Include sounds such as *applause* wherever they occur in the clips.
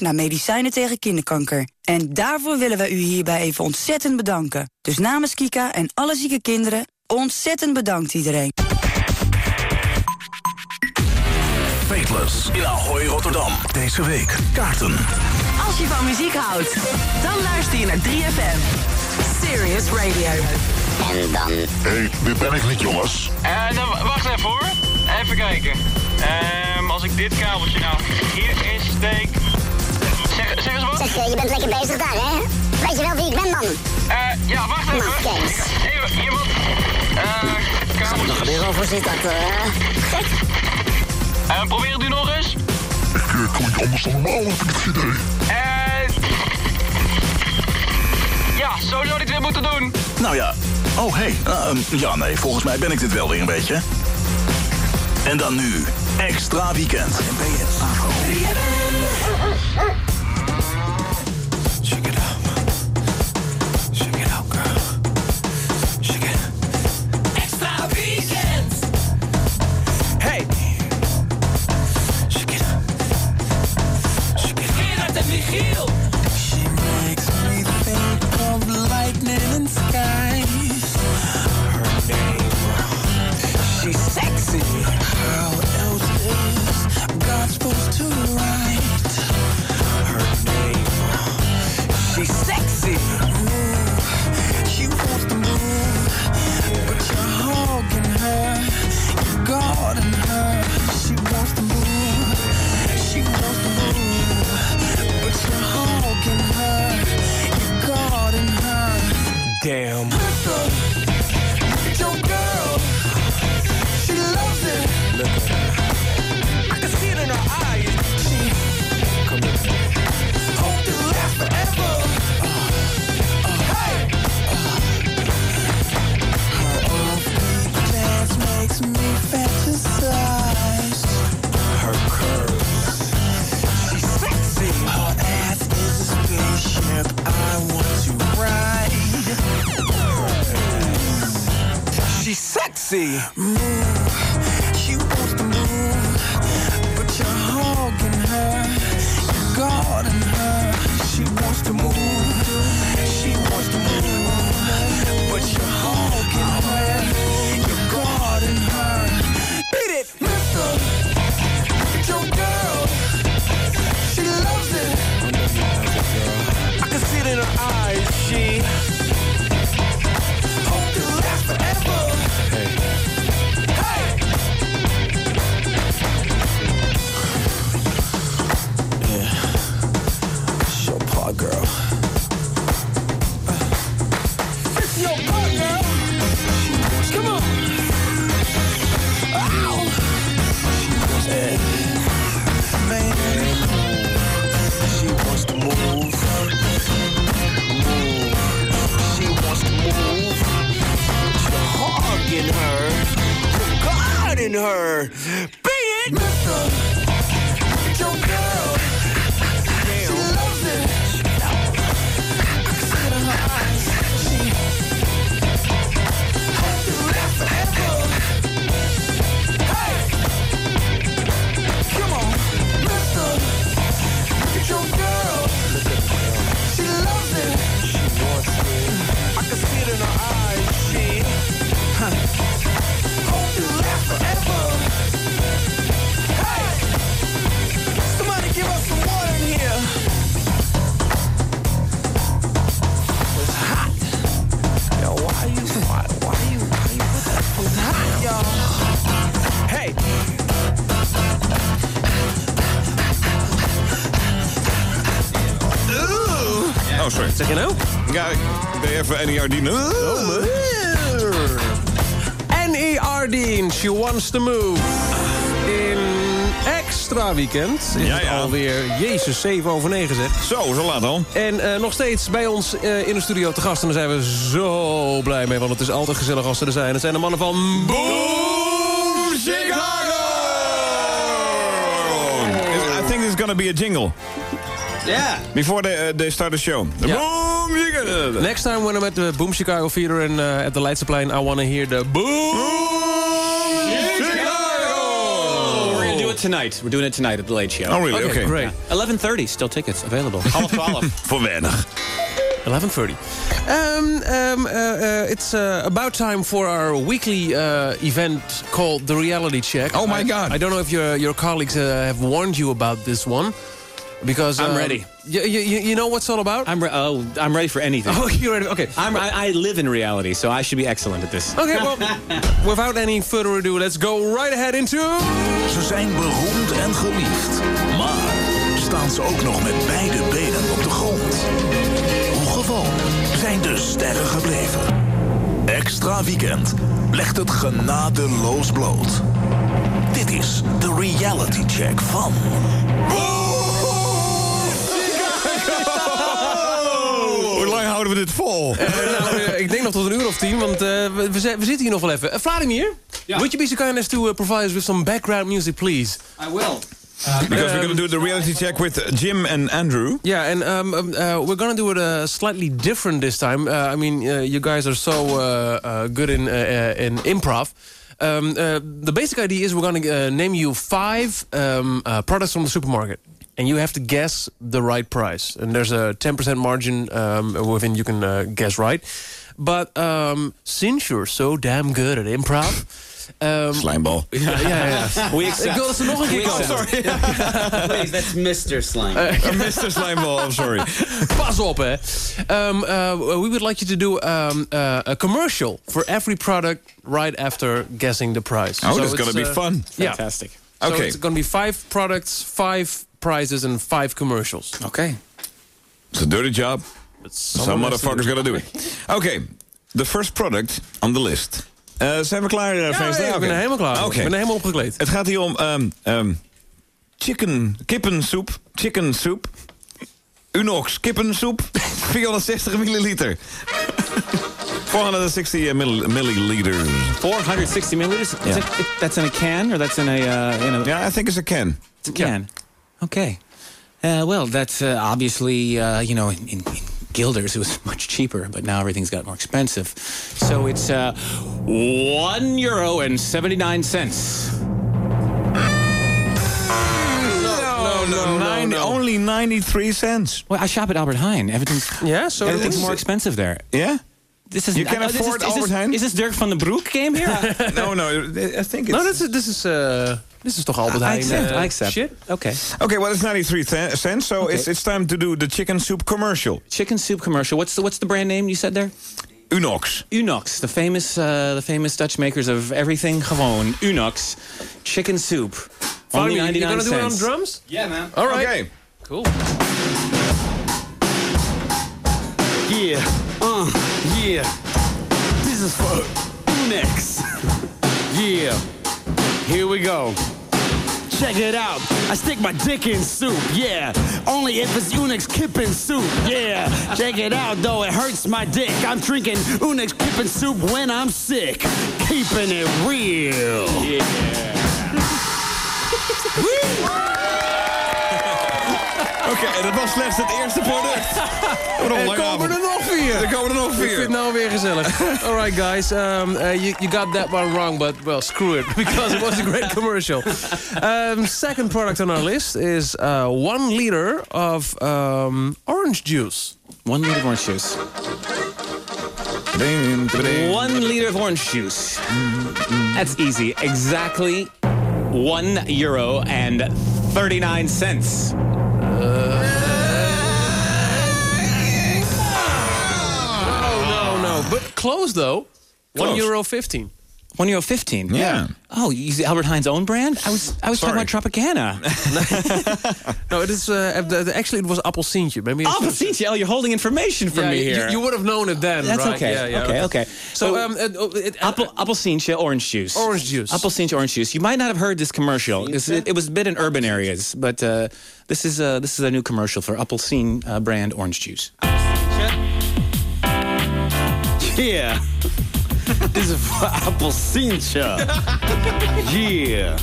naar medicijnen tegen kinderkanker. En daarvoor willen wij u hierbij even ontzettend bedanken. Dus namens Kika en alle zieke kinderen, ontzettend bedankt iedereen. Fateless in Ahoy Rotterdam. Deze week kaarten. Als je van muziek houdt, dan luister je naar 3FM. Serious Radio. En dan... Hé, hey, dit ben ik niet, jongens. Uh, dan, wacht even hoor. Even kijken. Um, als ik dit kabeltje nou hierin steek... Zeg, eens wat. Zeg, je bent lekker bezig daar, hè? Weet je wel wie ik ben, man? Uh, ja, wacht even. Nou, Kees. Even, iemand... Uh, kabeltjes. Nog weer over zit dat, uh, gek. Uh, probeer het nu nog eens. Ik uh, klink anders dan normaal, heb ik het idee. Uh, ja, zo zou ik het weer moeten doen. Nou ja. Oh, hé. Hey. Uh, ja, nee, volgens mij ben ik dit wel weer een beetje. En dan nu, extra weekend. Afro. Check Gerard even. Oh, N.E.R.D. She Wants to Move. In extra weekend is Ja, het alweer, jezus, 7 over 9 zeg. Zo, zo laat al. En eh, nog steeds bij ons eh, in de studio te gast. En daar zijn we zo blij mee, want het is altijd gezellig als ze er zijn. Het zijn de mannen van Boom Chicago! I think there's gonna be a jingle. Yeah. Before they, uh, they start the show. Boom Chicago! Next time when I'm at the Boom Chicago Theater and uh, at the Leidseplein, I want to hear the Boom Chicago! We're gonna do it tonight. We're doing it tonight at the Late Show. Oh, really? Okay. great. Eleven thirty. Still tickets available. *laughs* Half twaalf. Voor weinig. 11.30. Um, um, uh, uh, it's uh, about time for our weekly uh, event called the Reality Check. Oh my I- God. I don't know if your your colleagues uh, have warned you about this one, because I'm um, ready. You, you, you know what's all about? I'm re- oh, I'm ready for anything. *laughs* oh, you're ready. Okay. I'm, I, I live in reality, so I should be excellent at this. Okay, well, *laughs* without any further ado, let's go right ahead into... Ze zijn beroemd en geliefd. Maar staan ze ook nog met beide benen op de grond? Hoe gewoon zijn de sterren gebleven? Extra Weekend legt het genadeloos bloot. Dit is de reality check van... Hoe lang houden we dit vol? Eh, nou, eh, ik denk nog tot een uur of tien, want eh, we, we zi- we zitten hier nog wel even. Uh, Vladimir, would you be so kind as to uh, provide us with some background music, please? I will. Because we're going to do the reality check with Jim and Andrew. Yeah, and um, um, uh, we're gonna do it uh, slightly different this time. Uh, I mean, uh, you guys are so uh, uh, good in uh, uh, in improv. Um, uh, the basic idea is we're gonna uh, name you five um, uh, products from the supermarket. And you have to guess the right price. And there's a 10% margin um, within you can uh, guess right. But um, since you're so damn good at improv... Um, Slijmbal. ja, ja, ja. We Ik accept. wil dat ze nog een keer komen. accept. *laughs* Please, that's Mr. Slime. *laughs* Mr. Slijmbal, I'm sorry. *laughs* Pas op, hè. Um, uh, we would like you to do um, uh, a commercial for every product right after guessing the price. Oh, that's it's, gonna be uh, fun. Yeah. Fantastic. So Okay. it's going to be five products, five prizes, and five commercials. Okay. It's a dirty job. Some motherfuckers gotta do it. Okay, the first product on the list. Eh, zijn we klaar, uh, Ja, Feest? ja, ik ben er helemaal klaar voor. Oké. Ik ben er helemaal opgekleed. Het gaat hier om ehm, ehm, chicken, kippensoep. Chicken soup. Unox kippensoep. *laughs* 460 milliliter. *laughs* 460 milli- milliliters. 460 milliliters. Yeah. it- it- that's in a can, or that's in a uh, in a Yeah, I think it's a can. It's a can. Okay. Uh, well, that's uh, obviously, uh, you know, in, in, in Gilders it was *laughs* much cheaper, but now everything's got more expensive. So it's uh, one euro and seventy nine cents. No, no, nine, Only 93 cents. Well, I shop at Albert Heijn. Everything's Yeah, so everything's more expensive there. Yeah? This is You can uh, this afford is, is Albert Heijn? Is this Dirk van den Broek game here? *laughs* no, no, I think it's... No, this is, this is, uh, this is toch Albert Heijn? I accept. uh, I accept. Shit. Okay. Okay, well, it's ninety-three cents, so it's, it's time to do the chicken soup commercial. Chicken soup commercial. What's the what's the brand name you said there? Unox. Unox, the famous uh, the famous Dutch makers of everything gewoon. Unox, chicken soup. Only Vladimir, 99 you gonna do it on drums? Yeah, man. All right. Okay. Cool. Yeah, uh, yeah. This is for Unox. *laughs* yeah, here we go. Check it out. I stick my dick in soup, yeah. Only if it's Unox kippin soup, yeah. Check it out, though, it hurts my dick. I'm drinking Unox kippin soup when I'm sick. Keeping it real. *laughs* Oké, en dat was slechts het eerste product. *laughs* Er komen avond. er nog vier. Er komen er nog Ik vind het nou weer gezellig. *laughs* All right, guys. Um, uh, you, you got that one wrong, but, well, screw it. *laughs* Because it was a great commercial. Um, second product on our list is uh, one liter of um, orange juice. One liter of orange juice. One liter of orange juice. That's easy. Exactly one euro and 39 cents. But close, though. One Close. euro 15. One euro 15. Yeah. Oh, you use Albert Heijn's own brand? I was I was talking about Tropicana. *laughs* No, it is. Uh, the- the- actually, it was appelsientje. Maybe it's- Oh, oh, you're holding information from Yeah, me you- here. You, would have known it then, That's right? okay. Yeah, yeah, okay, okay. So, um, uh, uh, it, uh, Apple, Appelsientje orange juice. Orange juice. Appelsientje orange juice. You might not have heard this commercial. It, it was a bit in urban areas, but uh, this is uh, this is a new commercial for Appelsien uh, brand orange juice. Yeah. this is for Appelsientje. Yeah.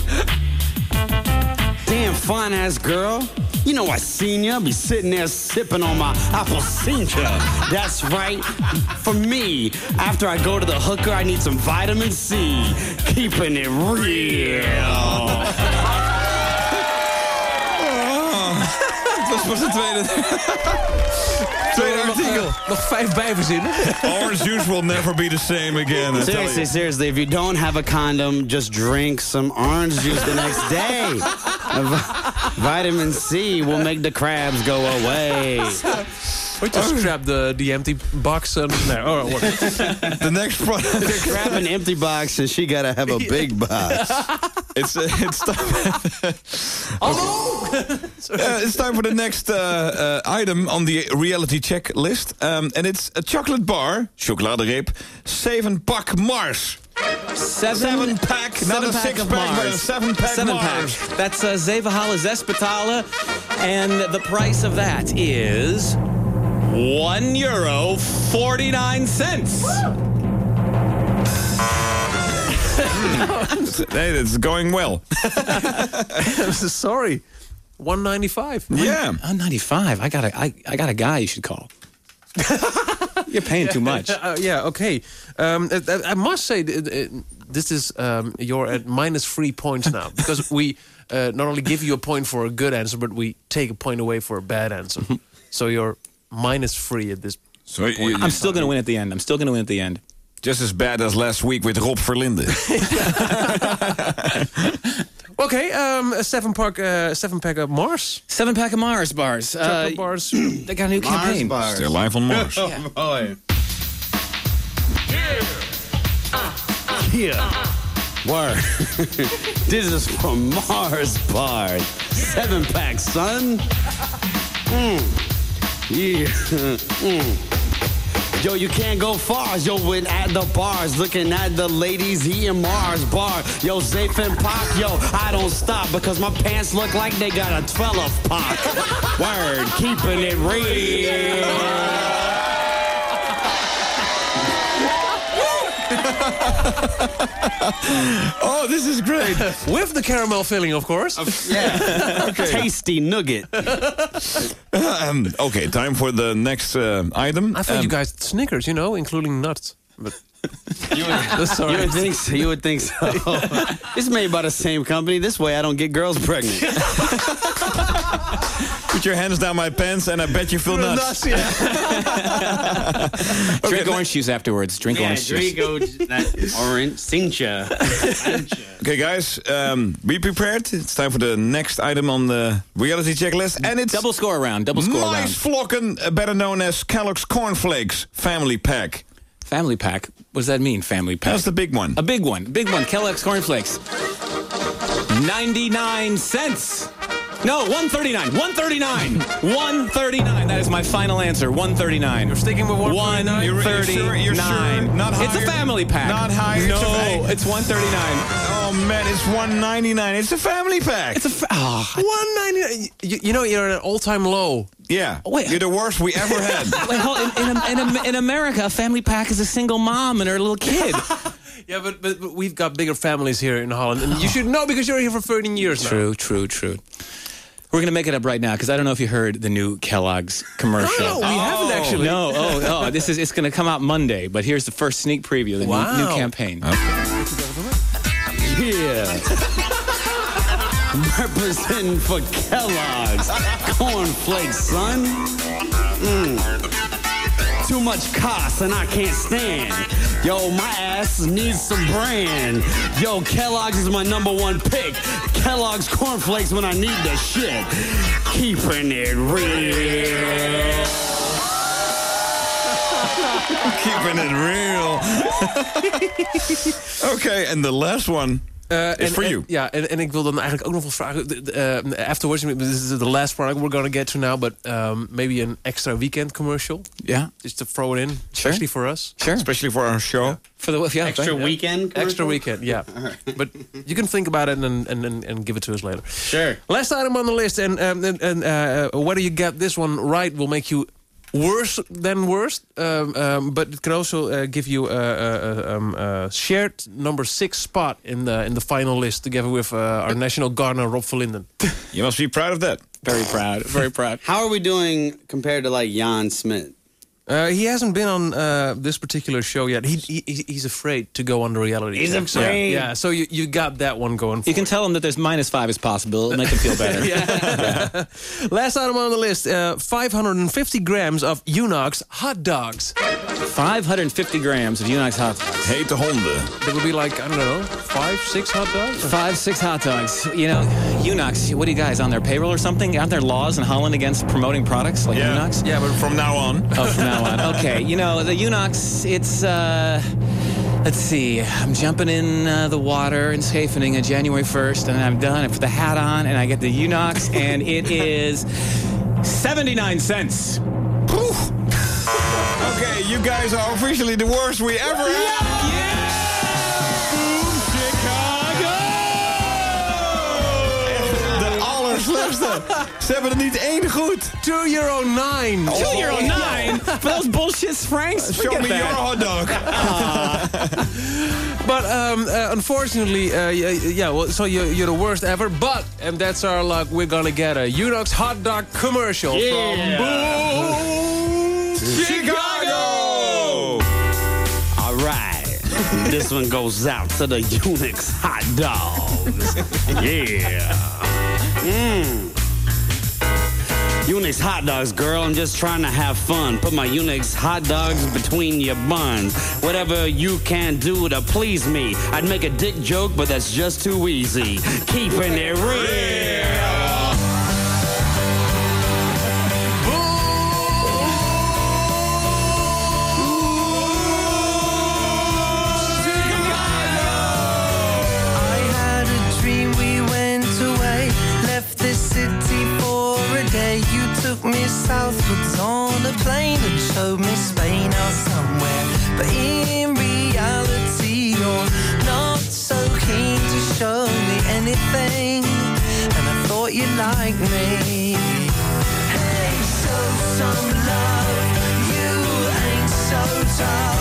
Damn fine ass girl. You know I seen ya be sitting there sipping on my apple Appelsientje. That's right. For me, after I go to the hooker, I need some vitamin C. Keeping it real. *laughs* was voor zijn tweede tweede artikel. Nog vijf bij verzinnen. Orange juice will never be the same again. Seriously, seriously, if you don't have a condom, just drink some orange juice the next day. *laughs* Vitamin C will make the crabs go away. We just strap the, the empty box on *laughs* there. Oh, what? The next product. *laughs* Grab an empty box and she gotta have a big box. *laughs* It's uh, it's time. Uh, it's time for the next uh, uh, item on the reality check list, um, and it's a chocolate bar, chocoladereep, seven pack Mars. Seven, Seven pack, not a pack six of pack, but a seven pack Seven Mars. pack. That's uh, Zevenhalen Zespitalen. And the price of that is one euro, 49 cents. *laughs* Hey, it's going well. *laughs* Sorry. 195. Yeah. Oh, 95. I got a, I, I got a guy you should call. *laughs* You're paying too much. Uh, yeah, okay. Um, uh, uh, I must say, th- th- this is um, you're at minus three points now because we uh, not only give you a point for a good answer, but we take a point away for a bad answer. so you're minus three at this. So you, I'm still going to win at the end. I'm still going to win at the end. just as bad as last week with Rob Verlinden. *laughs* *laughs* Okay, um, a seven pack, uh, seven pack of Mars Seven pack of Mars bars. chocolate Uh, bars. *clears throat* they got a new campaign. They're live on Mars. boy. Yeah. Word. *laughs* this is from Mars Bar. Seven pack, son. Mm. Yeah. *laughs* Mm. Yo, you can't go far. Yo, when at the bars, looking at the ladies, he in Mars bar. Yo, Zafe and Pac, yo, I don't stop because my pants look like they got a 12 pop. *laughs* Word, keeping it real. *laughs* Oh, this is great. With the caramel filling, of course. Yeah. *laughs* Tasty nugget. *laughs* um, okay, time for the next uh, item. I thought Um, you guys Snickers, you know, including nuts. But You would, *laughs* you would think so. You would think so. it's made by the same company. This way, I don't get girls pregnant. *laughs* Put your hands down my pants and I bet you feel nuts. *laughs* Drink orange juice afterwards. Drink orange juice. that orange cincha. Okay, guys, um, be prepared. It's time for the next item on the reality checklist. And it's Double score round. Double score round. Maisvlokken, uh, better known as Kellogg's Cornflakes Family Pack. Family pack. What does that mean, family pack? That's the big one. A big one. Big one. Kellogg's cornflakes. 99 cents. No, 139. 139. 139. That is my final answer. 139. You're sticking with 139? You're- you're sure- you're sure? Not It's a family pack. Not higher? No, It's a fa- it's 139. Oh man, it's 199. It's a family pack. It's a fa- ah. oh, 199. You, you know, you're at an all time low. yeah. Wait. You're the worst we ever had. *laughs* Wait, hold, in, in, in, in America, a family pack is a single mom and her little kid. *laughs* Yeah, but, but, but we've got bigger families here in Holland. And you should know because you're here for 13 years now. True, true, true. We're going to make it up right now because I don't know if you heard the new Kellogg's commercial. No, we haven't actually. No, oh, oh, this is it's going to come out Monday, but here's the first sneak preview of the new, new Wow. campaign. Yeah. *laughs* Representing for Kellogg's. Cornflakes, son. Mm. Too much cost and I can't stand. Yo, my ass needs some brand. Yo, Kellogg's is my number one pick. Kellogg's cornflakes when I need the shit. Keeping it real. *laughs* Keeping it real. *laughs* okay, and the last one Uh, is for en- you. Ja, en, en ik wil dan eigenlijk ook nog wel vragen. de- de, eh, afterwards, this is the last part we're going to get to now, but um, maybe an extra weekend commercial. Yeah, Just to throw it in, especially for us. sure. Especially for our show. For the yeah, Extra right. weekend? Extra weekend, yeah. *laughs* But you can think about it and, and, and, and give it to us later. Sure. Last item on the list, and, um, and, and uh, whether you get this one right will make you worse than worst, um, um, but it can also uh, give you a, a, a, um, a shared number six spot in the in the final list, together with uh, our national gardener Rob Verlinden. You must be proud of that. Very proud. Very proud. How are we doing compared to like Jan Smit? Uh, he hasn't been on uh, this particular show yet. He, he he's- he's afraid to go on the reality. He's check. So, afraid. yeah, so you, you got that one going. For You can tell him that there's minus five is possible. It'll make him feel better. *laughs* *laughs* Last item on the list: uh, 550 grams of Unox hot dogs. 550 grams of Unox hot dogs. Hete honden. That would be like I don't know, five, six hot dogs. Five, six hot dogs. You know, Unox, what are you guys on their payroll or something? Aren't there laws in Holland against promoting products like Yeah. Unox? Yeah, but from now on. Oh, from now *laughs* Okay, you know, the Unox, it's, uh, let's see, I'm jumping in uh, the water in Scheveningen on January 1st, and I'm done. I put the hat on, and I get the Unox, and it *laughs* is 79 cents. Okay, you guys are officially the worst we ever had. Allerslechtste. Ze hebben er niet één goed. 2 euro 9. Two euro nine for those bullshit Franks. Show me that. your hot dog. *laughs* But um, uh, unfortunately, uh, yeah, yeah, well, so you're, you're the worst ever. But, and that's our luck, we're gonna get a Unox hot dog commercial from Boom Chicago! All right. this one goes out to the Unox hot dogs. *laughs* yeah. Mmm. Unox hot dogs, girl. I'm just trying to have fun. Put my Unox hot dogs between your buns. Whatever you can do to please me. I'd make a dick joke, but that's just too easy. Keeping it real. Thought you liked me. Hey, show some love. You ain't so tough.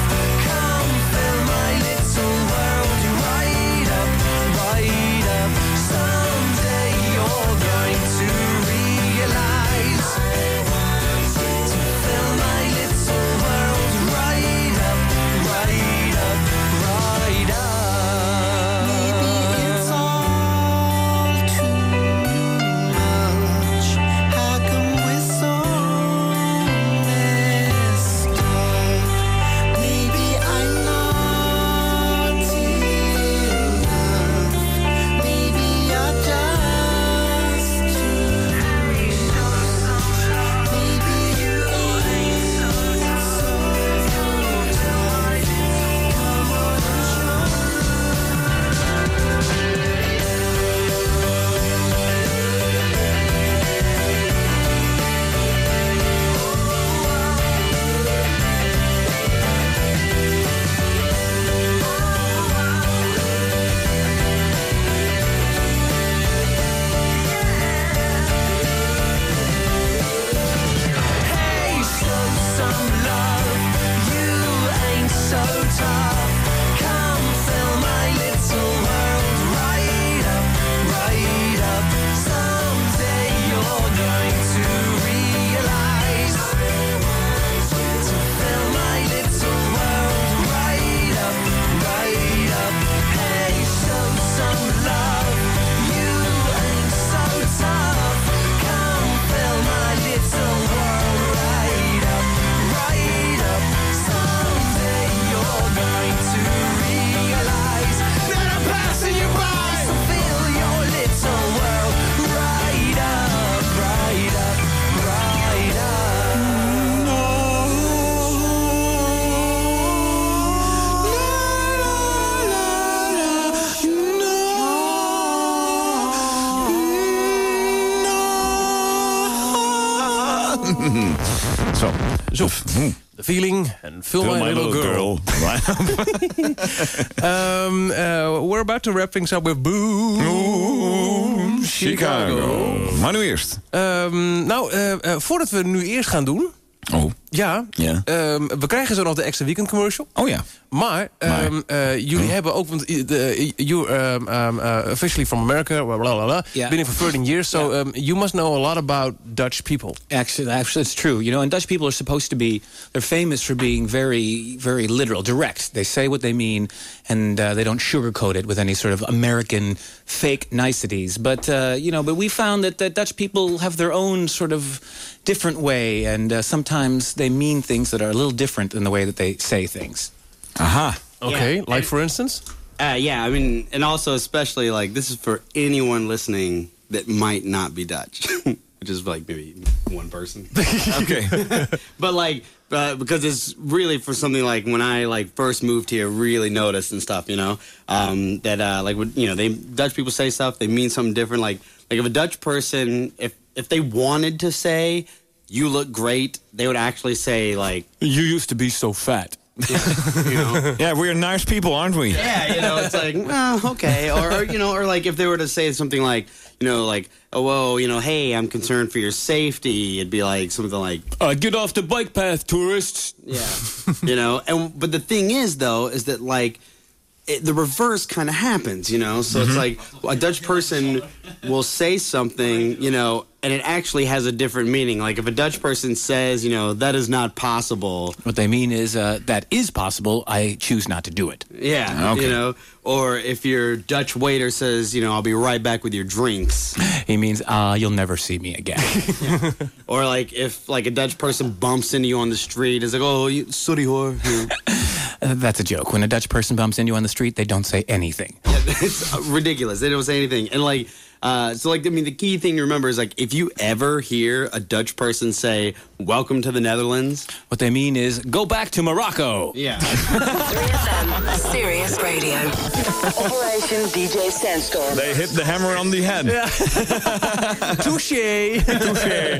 En Fill, Fill My, Little, Girl. *laughs* um, uh, we're about to wrap things up with Boom, Chicago. Maar nu eerst. Um, nou, uh, uh, voordat we nu eerst gaan doen... Oh. Ja, Ja. um, we krijgen zo nog de extra weekend commercial. Oh ja. Maar, Maar. um, uh, jullie hebben ook, want uh, the- you um, um, uh, officially from America, blah blah blah, Yeah. been here for 13 years, so um, you must know a lot about Dutch people. Actually, actually, it's true. You know, and Dutch people are supposed to be, they're famous for being very, very literal, direct. They say what they mean, and uh, they don't sugarcoat it with any sort of American fake niceties. But, uh, you know, but we found that, that Dutch people have their own sort of different way, and uh, sometimes they mean things that are a little different in the way that they say things. Aha. Okay, Yeah. like for instance? Uh, yeah, I mean, and also especially like this is for anyone listening that might not be Dutch, *laughs* which is like maybe one person. *laughs* okay. *laughs* but like uh, because it's really for something like when I like first moved here, really noticed and stuff. You know um, that uh, like you know they Dutch people say stuff they mean something different. Like like if a Dutch person if if they wanted to say you look great, they would actually say like You used to be so fat. *laughs* you know. *laughs* Yeah, we're nice people, aren't we? Yeah, you know, it's like, well, okay, or, or you know, or like if they were to say something like, you know, like, oh, whoa, you know, hey, I'm concerned for your safety. It'd be like something like, Uh, get off the bike path, tourists. yeah, *laughs* you know. And but the thing is, though, is that like. It, the reverse kind of happens, you know. So it's like a Dutch person will say something, you know, and it actually has a different meaning. Like if a Dutch person says, you know, that is not possible, What they mean is, uh, that is possible, I choose not to do it. yeah, Okay. you know. Or if your Dutch waiter says, you know, I'll be right back with your drinks. He means, uh, you'll never see me again. *laughs* Or like if like a Dutch person bumps into you on the street, it's like, oh, you. You know? Uh, That's a joke. When a Dutch person bumps into you on the street, they don't say anything. *laughs* it's ridiculous. They don't say anything. And like, uh, so like, I mean, the key thing to remember is like, if you ever hear a Dutch person say, "Welcome to the Netherlands," What they mean is, go back to Morocco. yeah, *laughs* 3FM, Serious Radio. Operation DJ Sandstorm. They hit the hammer on the head. *laughs* Touché! Touché.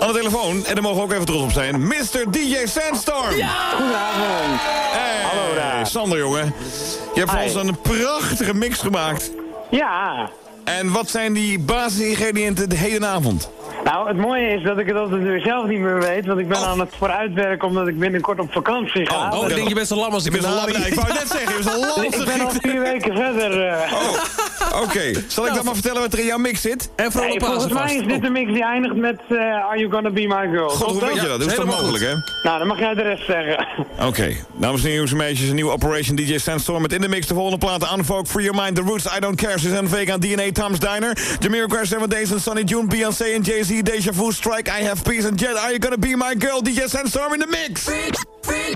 Aan de telefoon, en daar mogen we ook even trots op zijn, Mr. DJ Sandstorm. Goedenavond. Hey, Hallo daar. Sander, jongen. Je hebt voor Hi. ons een prachtige mix gemaakt. Ja. En wat zijn die basisingrediënten de hedenavond? Nou, het mooie is dat ik het altijd weer zelf niet meer weet. Want ik ben aan het vooruitwerken omdat ik binnenkort op vakantie ga. Oh, ik denk je bent zo lam als ik een lam, ja, ik wou net zeggen, je bent een lam als ik ben al een vier weken verder. eh. Oké, *laughs* zal ik dan maar vertellen wat er in jouw mix zit? En vooral Hey, de Pasen volgens mij vast. is dit een mix die eindigt met eh, Are You Gonna Be My Girl? God, hoe weet je dat? Dat is toch mogelijk, hè? Nou, dan mag jij de rest zeggen. Oké, dames en heren, jongens en meisjes, een nieuwe Operation DJ Sandstorm met in de mix de volgende platen. Unfolk, Free Your Mind, The Roots, I Don't Care, Suzanne Vega, DNA, Tom's Diner, Jamiroquai, Seven Days and Sunny June, Beyoncé en Jay-Z, Deja Vu, Strike, I Have Peace and Jet, Are You Gonna Be My Girl, DJ Sandstorm in the mix! DJ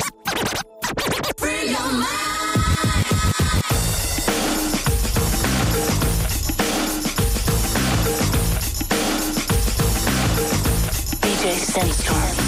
Sandstorm.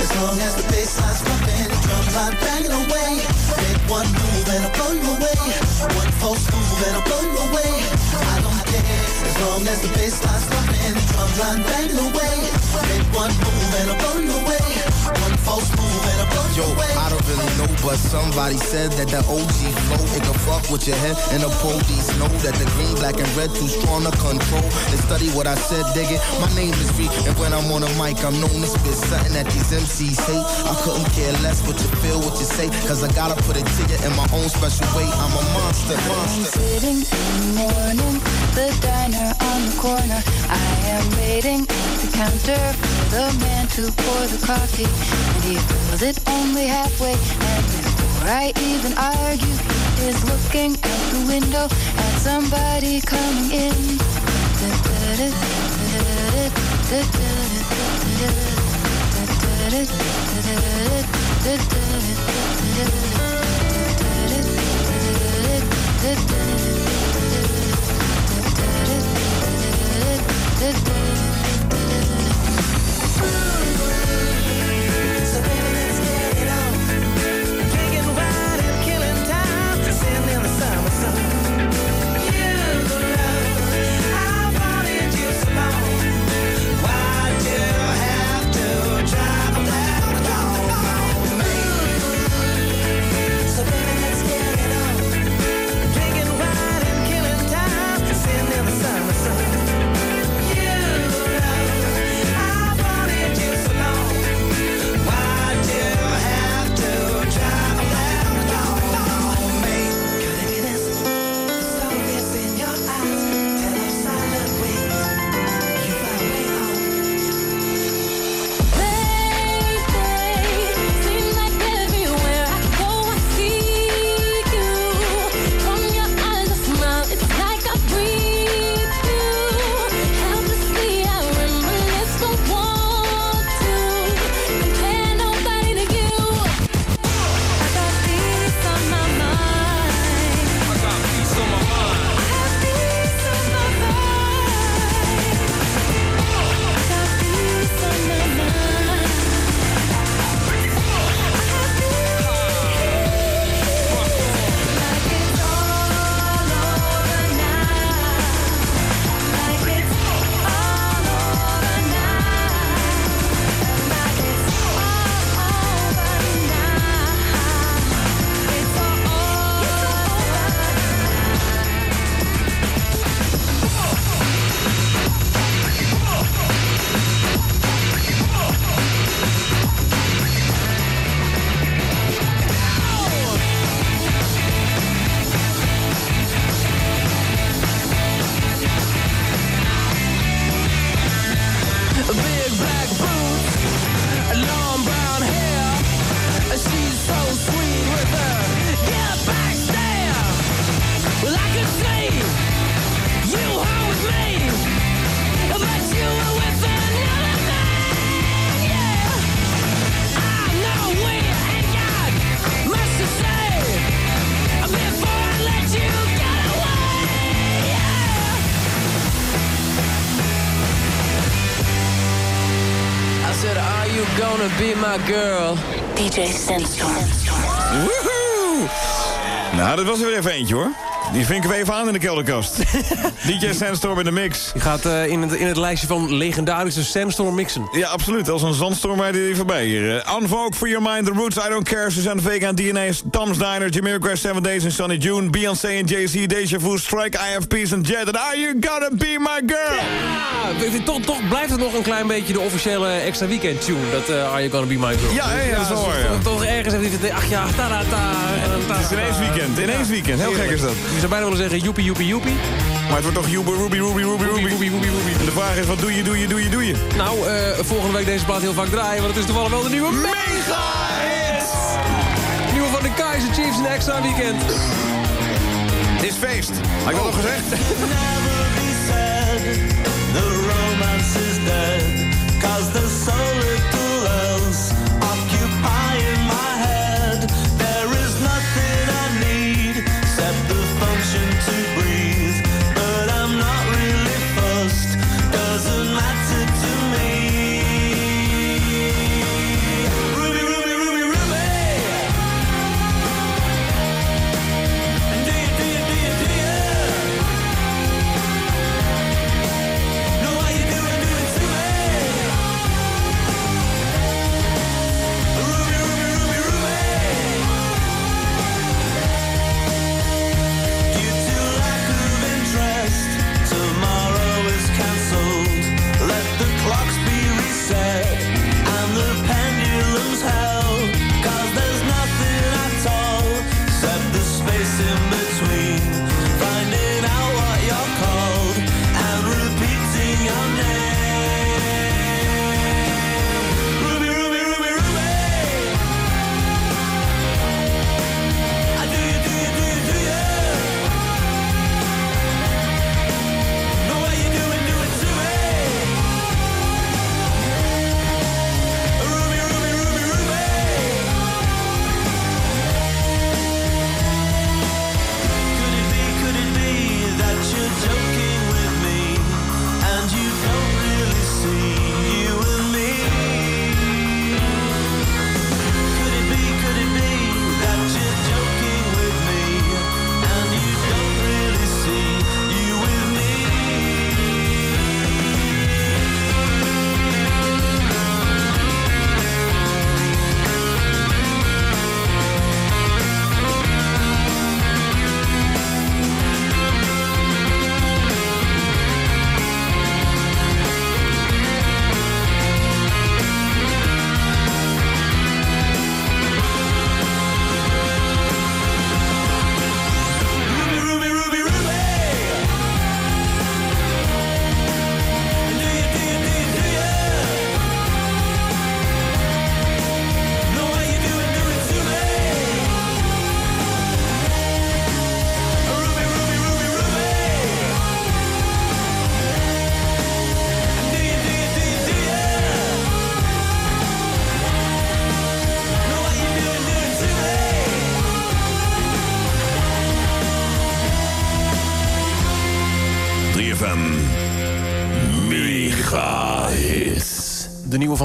As long as the bassline's pumping, the drum line banging away. Make one move and I'll blow you away. One false move and I'll blow you away. I don't. As long as the bassline's pumping, the drum line banging away. Make one move and I'll blow you away. One false move and I'll blow you Yo, away. I don't really know, but But somebody said that the OG flow, it can fuck with your head. And the police know that the green, black, and red too strong to control. They study what I said, dig it. My name is V, and when I'm on a mic, I'm known to spit something that these MCs hate. I couldn't care less what you feel, what you say, cause I gotta put it to you in my own special way. I'm a monster, monster. Sitting in the morning, the diner on the corner. I am waiting at the counter for the man to pour the coffee. And he fills it only halfway. And before I even argue, is looking out the window at somebody coming in. Big be my girl? DJ Sandstorm. Woehoe! Nou, dat was er weer even eentje hoor. Die vinken we even aan in de kelderkast. *laughs* DJ Sandstorm in de mix. Die gaat eh, in, het, in het lijstje van legendarische Sandstorm mixen. Ja, absoluut. Als een zandstorm rijdt hij voorbij hier. Uh, Unvogue, For Your Mind, The Roots, I Don't Care, Suzanne Vega en DNA's, Tom's Diner, Jamiroquai, Seven Days in Sunny June, Beyoncé en Jay-Z, Deja Vu, Strike, I Have Peace and Jet. And Are You Gonna Be My Girl? Ja, toch, toch blijft het nog een klein beetje de officiële extra weekend tune. Dat eh, Are You Gonna Be My Girl. Ja, ja, ja, dat is ja. Toch, toch ergens heeft hij ach ja, ta da ta. Het is ineens weekend, ineens weekend. Heel gek is dat. Je zou bijna willen zeggen joepie joepie joepie. Maar het wordt toch Ruby, Ruby, Ruby, Ruby, Ruby. En de vraag is, wat doe je, doe je, doe je, doe je? Nou, eh, volgende week deze plaat heel vaak draaien, want het is toevallig wel de nieuwe Mega Hit! Nieuwe van de Kaiser Chiefs in extra weekend. Het is feest. Had ik al gezegd? *laughs* The romance is dead Cause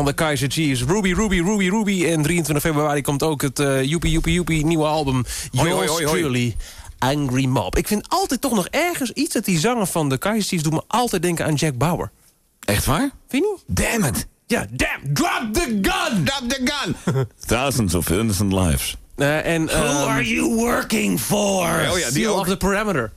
van de Kaiser Chiefs. Ruby, Ruby, Ruby, Ruby. En 23 februari komt ook het uh, Joepie, Joepie, Joepie nieuwe album. Hoi, Yours hoi, hoi, hoi. truly, Angry Mob. Ik vind altijd toch nog ergens iets dat die zanger van de Kaiser Chiefs... doet me altijd denken aan Jack Bauer. Echt waar? Vind je? Damn it. Ja, damn, drop the gun! Drop the gun! *laughs* Thousands of innocent lives. Uh, en, Who um, are you working for? Oh ja, die of the Parameter.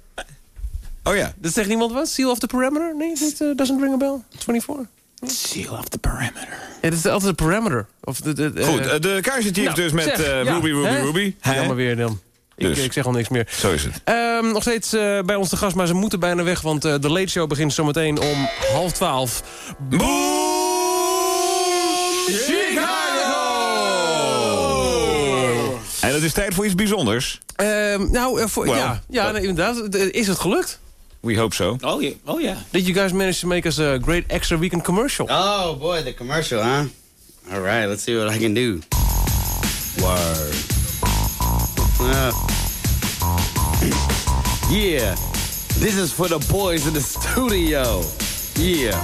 Oh ja. Dat zegt niemand wat? Seal of the Parameter? Nee, dat uh, doesn't ring a bell. 24. Seal of the perimeter. Ja, dat is altijd de parameter. Of de, de, Goed, eh, de Kaiser Chiefs nou, dus met zeg, eh, ja, Ruby, Ruby, hè? Ruby. Hè? Jammer weer dan. Ik, Dus. ik zeg al niks meer. Zo is het. Ehm, nog steeds eh, bij ons te gast, maar ze moeten bijna weg... want eh, de Late Show begint zometeen om half twaalf. Chicago! En het is tijd voor iets bijzonders. Ehm, nou, eh, voor, Well, ja, ja nee, inderdaad. Eh, Is het gelukt? We hope so. Oh yeah, oh yeah. Did you guys manage to make us a great extra weekend commercial? Oh boy, the commercial, huh? All right, let's see what I can do. Word. Uh, *clears throat* yeah, this is for the boys in the studio. Yeah.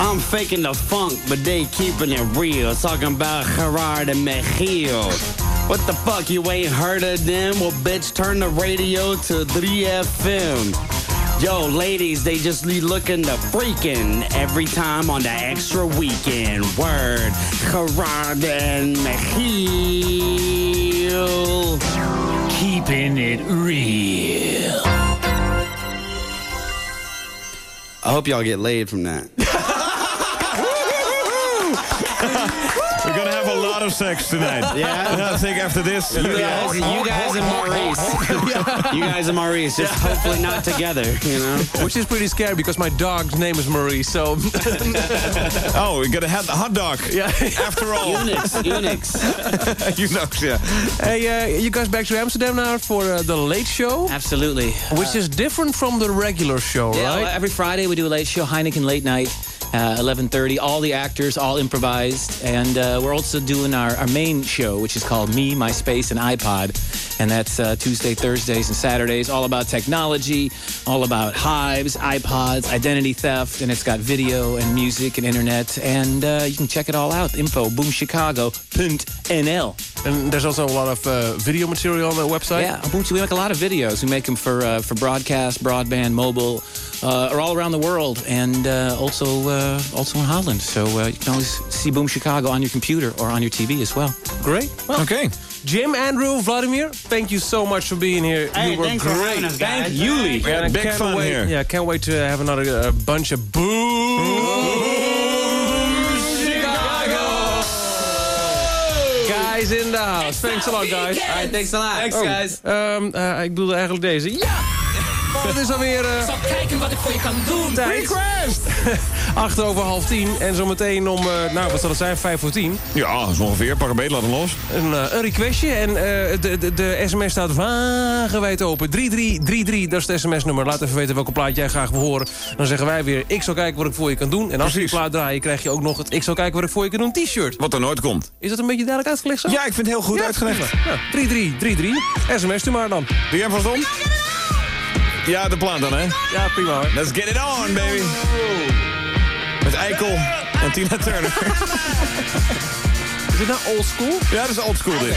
I'm faking the funk, but they keeping it real. Talking about Gerard and Mejiel. What the fuck, you ain't heard of them? Well, bitch, turn the radio to 3FM. Yo, ladies, they just be looking to freaking every time on the extra weekend. Word, Gerard and. Keeping it real. I hope y'all get laid from that. *laughs* lot of sex tonight. *laughs* Yeah? I think after this... You guys, you guys and Maurice. *laughs* you guys and Maurice, just hopefully not together, you know? Which is pretty scary because my dog's name is Maurice, so... *laughs* Oh, we got a hot, hot dog. Yeah. After all. Unox, Unox. Unox, yeah. Hey, uh, you guys back to Amsterdam now for uh, the late show? Absolutely. Which is different from the regular show, Yeah, right? well, every Friday we do a late show, Heineken Late Night, uh, 11.30. All the actors, all improvised. And uh, we're also doing our, our main show, which is called Me, My Space, and iPod. And that's uh, Tuesday, Thursdays, and Saturdays, all about technology, all about hives, iPods, identity theft, and it's got video and music and internet. And uh, you can check it all out. Info, boomchicago.nl. And there's also a lot of uh, video material on the website? Yeah, we make a lot of videos. We make them for uh, for broadcast, broadband, mobile, uh, or all around the world, and uh, also uh, also in Holland. So uh, you can always see Boom Chicago on your computer or on your TV as well. Great. Well, Okay. Jim, Andrew, Vladimir, thank you so much for being here. Hey, you were thanks for great. having us, guys. Thank you, Lee. We had And I big can't fun wait, here. Yeah, can't wait to have another uh, bunch of boom. Chicago. Guys in the house. Thanks a lot, guys. All right, thanks a lot. Thanks, Oh, guys. ehm, eh, ik bedoelde eigenlijk deze. Ja! Het is alweer... eh Zal kijken wat ik voor je kan doen. tijd. *laughs* Acht over half tien. En zometeen om, eh, nou wat zal het zijn, vijf voor tien. Ja, dat is ongeveer. Pak een beet, laat hem los. Een, eh, een requestje. En eh, de, de, de sms staat wagenwijd open. 3333, dat is het sms-nummer. Laat even weten welke plaat jij graag wil horen. Dan zeggen wij weer, ik zal kijken wat ik voor je kan doen. En als we die plaat draaien, krijg je ook nog het ik zal kijken wat ik voor je kan doen t-shirt. Wat er nooit komt. Is dat een beetje duidelijk uitgelegd zo? Ja, ik vind het heel goed uitgelegd. Ja, 3333. SMS u maar dan. Doe jij vast om? Ja, de plaat dan, hè? Ja, prima hoor. Let's get it on, baby. Met Eikel en Tina Turner. Is dit nou old school? Ja, dat is old school dit.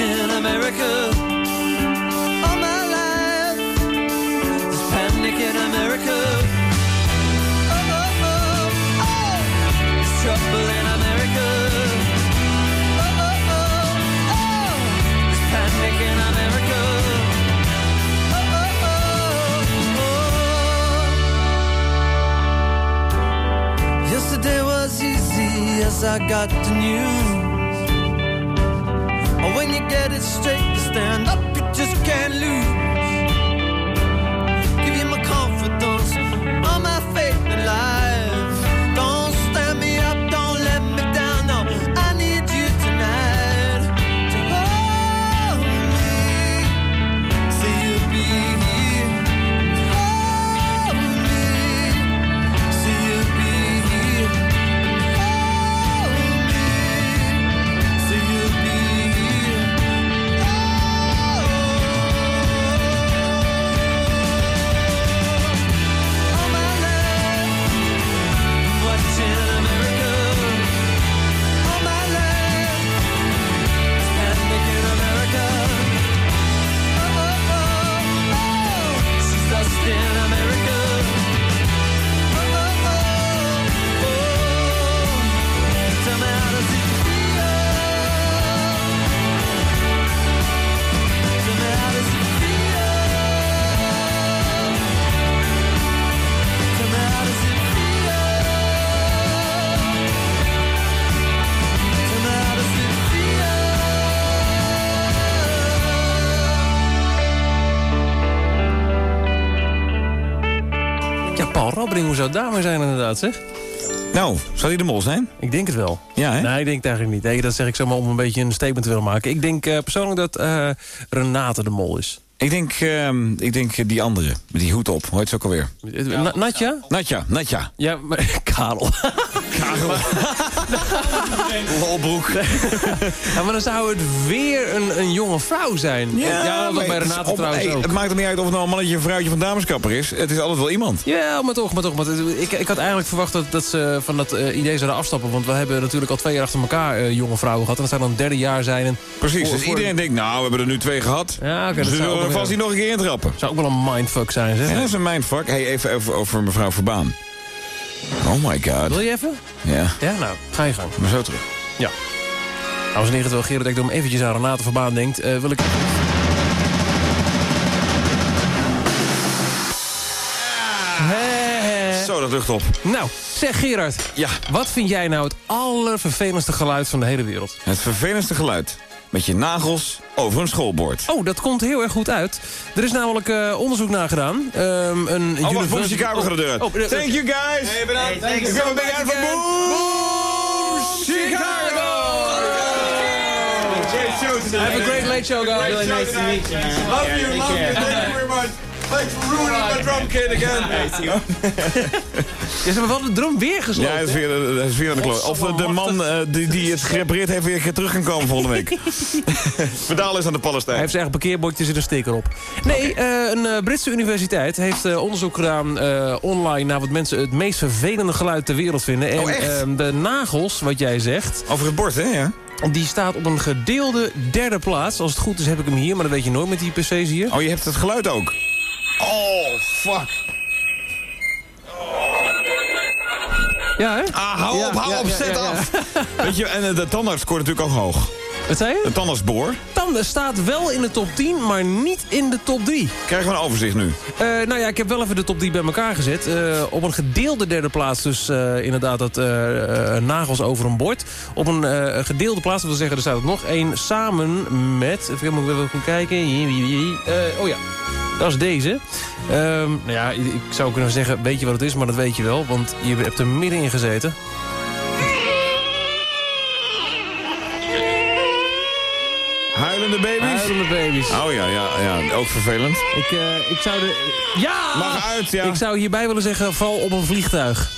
Watching America. All my life, there's panic in America. Oh, oh, oh, oh. There's trouble in America. Oh, oh, oh, oh. There's panic in America. Oh, oh, oh, oh. Yesterday was easy as I got the news. You get it straight, stand up, you just can't lose. Paul Rabbering, hoe zou het daarmee zijn inderdaad, zeg? Nou, zou hij de mol zijn? Ik denk het wel. Ja, hè? Nee, ik denk het eigenlijk niet. Nee, dat zeg ik zomaar om een beetje een statement te willen maken. Ik denk eh, persoonlijk dat eh, Renate de mol is. Ik denk, ehm, ik denk eh, die andere, met die hoed op. Hoe heet ze ook alweer? Na- Natja? Natja, Natja. Ja, maar *laughs* Karel. Karel. *laughs* Lolbroek. *laughs* Ja, maar dan zou het weer een, een jonge vrouw zijn. ja dat bij het is Renate op- trouwens hey, ook. Het maakt er niet uit of het nou een mannetje, een vrouwtje een dameskapper is. Het is altijd wel iemand. Ja, maar toch, maar toch. Maar het- ik, ik had eigenlijk verwacht dat, dat ze van dat eh, idee zouden afstappen. Want we hebben natuurlijk al twee jaar achter elkaar eh, jonge vrouwen gehad. En dat zou dan het derde jaar zijn. En Precies, voor- dus voor- iedereen denkt, nou, we hebben er nu twee gehad. Ja, oké. dus nog vast niet nog een keer intrappen. zou ook wel een mindfuck zijn, zeg. Ja, dat is een mindfuck. Hey, even over, over mevrouw Verbaan. Oh my god. Wil je even? Ja, Ja, nou, ga je gang. maar zo terug. Ja. Dames en heren, terwijl Gerard Ekdom eventjes aan Renate Verbaan denkt... eh, wil ik... Zo, dat lucht op. Nou, zeg Gerard. Ja. Wat vind jij nou het allervervelendste geluid van de hele wereld? Het vervelendste geluid. Met je nagels over een schoolbord. Oh, dat komt heel erg goed uit. Er is namelijk eh, onderzoek naar gedaan. Ehm een Oh, wacht, Boom university- Chicago gaat de deur uit. Oh, eh, Thank you, guys. Hey, bedankt. Hey, big hand for Boom Chicago. Have a great late show, guys. Really nice to meet you. Love you, love you. Thank you very much. Thanks for ruining my drum kit again. *laughs* Ja, ze hebben wel de drum weer gesloten. Ja, hij is weer, hij is weer aan de kloot. Of de, de man eh, die, die het gerepareerd heeft weer een keer terug kan komen volgende week. *laughs* Pedaal is aan de Palestijn. Hij heeft zijn eigen parkeerbordje, zit een sticker op. Nee, eh, een eh, Britse universiteit heeft eh, onderzoek gedaan eh, online... naar wat mensen het meest vervelende geluid ter wereld vinden. En Oh, echt? ehm, de nagels, wat jij zegt... Over het bord, hè? Ja. Die staat op een gedeelde derde plaats. Als het goed is heb ik hem hier, maar dat weet je nooit met die PC's hier. Oh, je hebt het geluid ook. Oh, fuck. Ja, hè? Ah, hou Ja, op, hou ja, op, zet ja, ja. af. *laughs* Weet je, en eh, de tandarts scoort natuurlijk ook hoog. Wat zei je? De tandartsboor. Tanden staat wel in de top 10, maar niet in de top 3. Krijgen we een overzicht nu? Eh, nou ja, ik heb wel even de top 3 bij elkaar gezet. Eh, op een gedeelde derde plaats dus eh, inderdaad dat nagels over een bord. Op een gedeelde plaats, dat wil zeggen, er staat er nog één samen met... Even moet ik even goed kijken. Oh ja, dat is deze. Ehm, nou ja, ik ik zou kunnen zeggen, weet je wat het is, maar dat weet je wel. Want je hebt er middenin gezeten. Huilende baby's? Huilende baby's. Oh ja, ja, ja. Ook vervelend. Ik, eh, ik zou de... Ja! Mag uit, ja. Ik zou hierbij willen zeggen, val op een vliegtuig.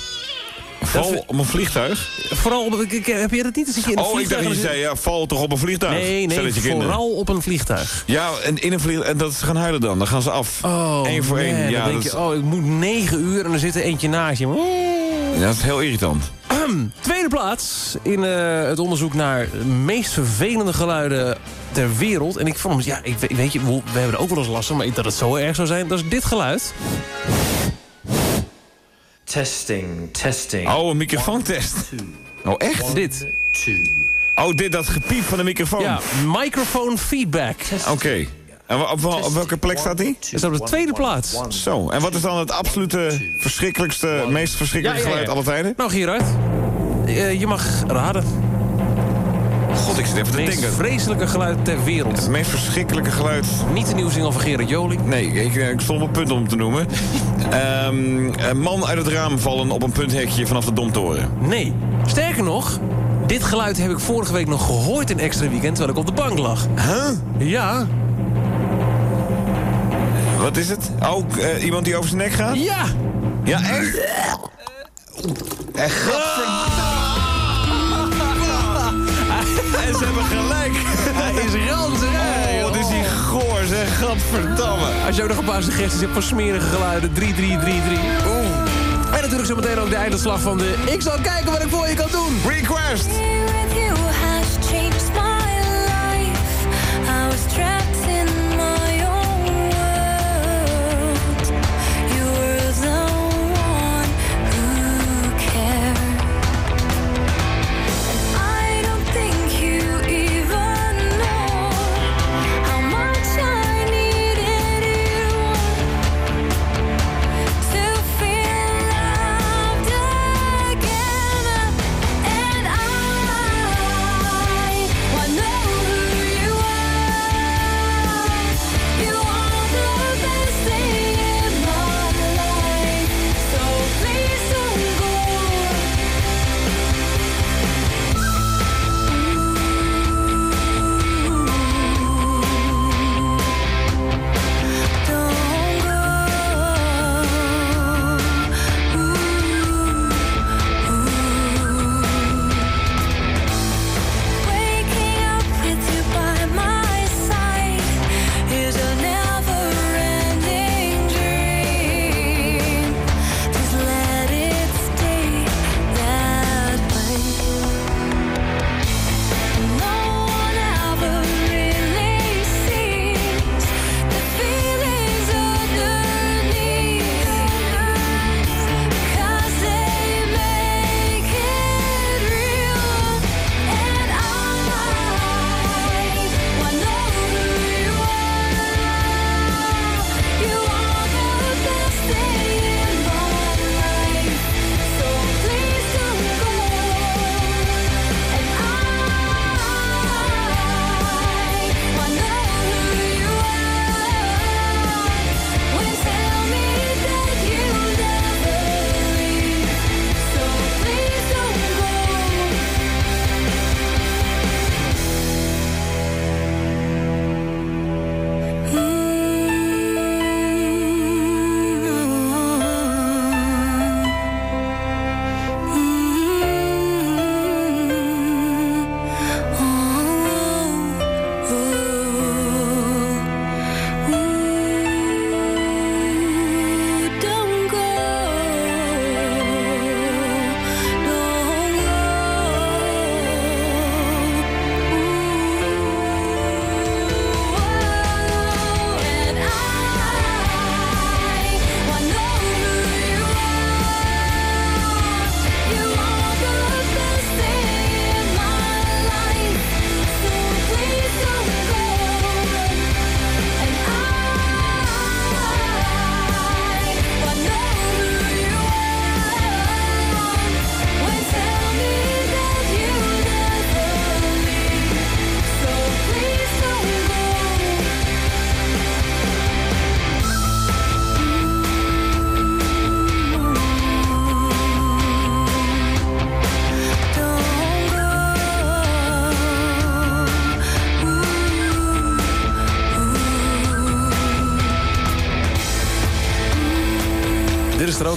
Val op een vliegtuig? Vooral op... ik- ik- Heb je dat niet? Als ik in een Oh, ik dacht vliegtuig dat je zei, ja, val toch op een vliegtuig. Nee, nee, kinderen. vooral op een vliegtuig. Ja, en in een vliegtuig, en dat ze gaan huilen dan. Dan gaan ze af. Oh, Eén voor één. dan Ja, denk dat je, oh, ik moet negen uur en er zit er eentje naast je. ja, dat is heel irritant. Tweede plaats in eh, het onderzoek naar de meest vervelende geluiden ter wereld. En ik vond hem, ja, ik, weet- je, we we hebben er ook wel eens last van, maar dat het zo erg zou zijn, dat is dit geluid. Testing, testing. Oh, een microfoontest. Oh, echt? Dit. Oh, dit, dat gepiep van de microfoon. Ja, microphone feedback. Oké. En op, wel- op welke plek staat die? Dat staat op de tweede plaats. Zo, en wat is dan het absolute verschrikkelijkste, meest verschrikkelijke Ja, ja, ja. geluid aller tijden? Nou, Gerard, eh, je mag raden. God, ik zit even Het te meest denken. vreselijke geluid ter wereld. Het meest verschrikkelijke geluid. Niet de nieuwe single van Gerard Joling. Nee, ik, ik stond op het punt om hem te noemen. *laughs* Ehm, een man uit het raam vallen op een punthekje vanaf de Domtoren. Nee. Sterker nog, dit geluid heb ik vorige week nog gehoord in extra weekend terwijl ik op de bank lag. Huh? Ja. Wat is het? Oh, eh, iemand die over zijn nek gaat? Ja. Ja, echt? Echt, En ze hebben gelijk. *laughs* Hij is ranzerij. Oh, wat is die goor, zeg. Gadverdamme. Als je ook nog een paar suggesties hebt voor smerige geluiden, 3333. Oeh. En natuurlijk zo meteen ook de eindelslag van de Ik zal kijken wat ik voor je kan doen. Request.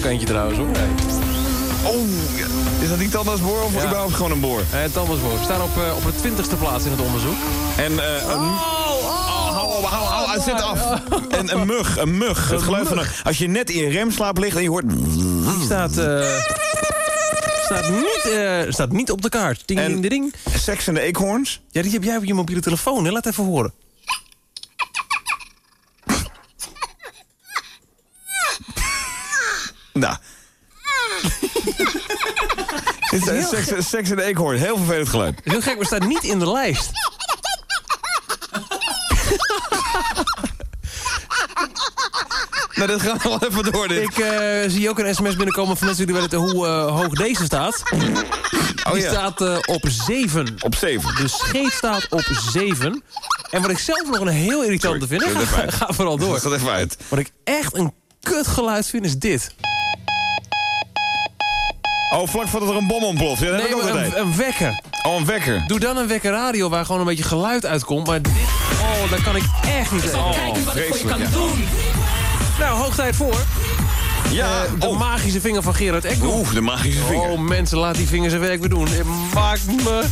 Eentje trouwens, hoor. Nee. Oh, is dat niet tandartsboor of überhaupt gewoon een boor? Eh tandartsboor. We staan op, eh, op de twintigste plaats in het onderzoek. En eh een... Oh, hou op, hou, hou, hou, zit af. *laughs* En een mug, een mug. Het geluid van een... Als je net in remslaap ligt en je hoort... Die staat... eh, staat, niet, eh, staat niet op de kaart. Ding, ding, ding, ding. Sex en de eekhoorns? Ja, die heb jij op je mobiele telefoon, hè? Laat even horen. Nou. Dit *laughs* is seks, seks en de eekhoorn. Heel vervelend geluid. Heel gek, maar staat niet in de lijst. *laughs* Nou, dit gaat wel even door, dit. Ik eh, zie ook een sms binnenkomen van mensen die weten hoe eh, hoog deze staat. Oh, die ja. staat eh, op 7. Op 7. De scheet staat op 7. En wat ik zelf nog een heel irritante vind... *laughs* Ga, ga vooral door. Even uit. Wat ik echt een kutgeluid vind, is dit. Oh, vlak voordat er een bom ontploft. Ja, dat heb ik ook een, een wekker. Oh, een wekker. Doe dan een wekker radio waar gewoon een beetje geluid uitkomt. Maar dit, oh, daar kan ik echt niet tegen. Oh, vreselijk, ja. Nou, hoog tijd voor. Ja, Eh, de magische vinger van Gerard Ekdom. Oeh, de magische vinger. Oh, mensen, laat die vinger zijn werk weer doen. Het maakt me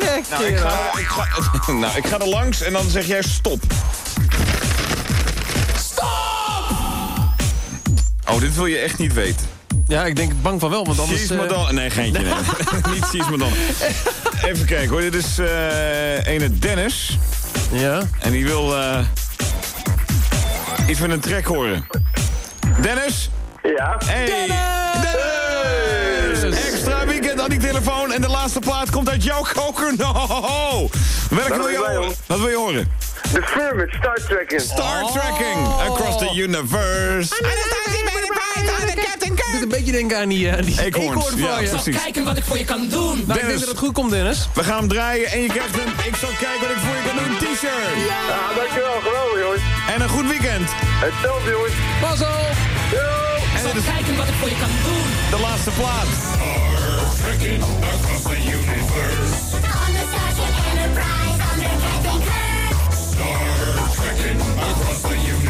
gek, Nou, ik Gerard. ga, ik, ga, *laughs* nou, ik ga er langs en dan zeg jij stop. Stop! Oh, dit wil je echt niet weten. Ja, ik denk bang van wel, want anders... Eh, Madonna. Nee, geintje, nee. *laughs* niet Seize Madonna. Even kijken hoor, dit is eh ene Dennis. Ja? En die wil eh, iets met een track horen. Dennis? Ja? Hey. Dennis! Extra weekend aan die telefoon en de laatste plaat komt uit jouw koker. No! Welke wil je horen? Wat wil je horen? De firm met Star Trekking. Star Trekking across the universe. Dit een beetje denken aan die, eh, aan die Eekhoorns, eekhoorn ja, van je. precies. Kijken wat ik voor je kan doen. Nou, ik denk Dennis. dat het goed komt, Dennis. We gaan hem draaien en je krijgt een Ik zal kijken wat ik voor je kan doen t-shirt. Ja, dankjewel. Geweldig, jongens. En een goed weekend. Hetzelfde, jongens. Pas op! En dit is kijken wat ik voor je kan doen. De laatste plaat. There's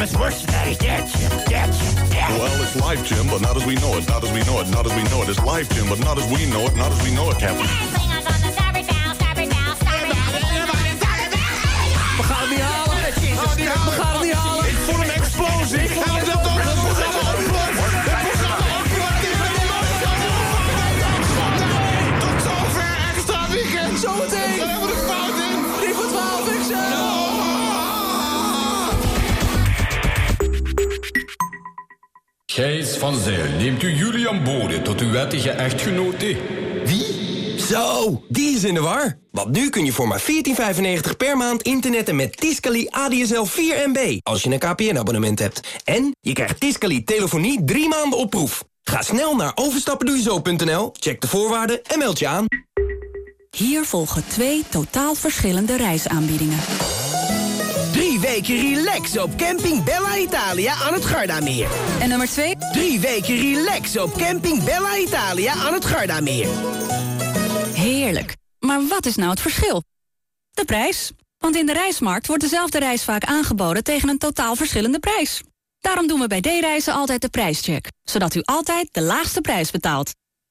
Jim. It's worse than that. He's Jim. Dead, Jim. Dead. Well, it's life, Jim, but not as we know it, not as we know it, not as we know it. It's life, Jim, but not as we know it, not as we know it, Captain. Gijs van Zijl, neemt u Julian Bode tot uw wettige echtgenote? Wie? Zo, die is in de war. Want nu kun je voor maar 14,95 per maand internetten met Tiscali ADSL 4 MB... als je een KPN-abonnement hebt. En je krijgt Tiscali telefonie drie maanden op proef. Ga snel naar overstappendoejezo.nl, check de voorwaarden en meld je aan. Hier volgen twee totaal verschillende reisaanbiedingen. Drie weken relax op camping Bella Italia aan het Gardameer. En nummer twee? Drie weken relax op camping Bella Italia aan het Gardameer. Heerlijk. Maar wat is nou het verschil? De prijs. Want in de reismarkt wordt dezelfde reis vaak aangeboden tegen een totaal verschillende prijs. Daarom doen we bij D-reizen altijd de prijscheck. Zodat u altijd de laagste prijs betaalt.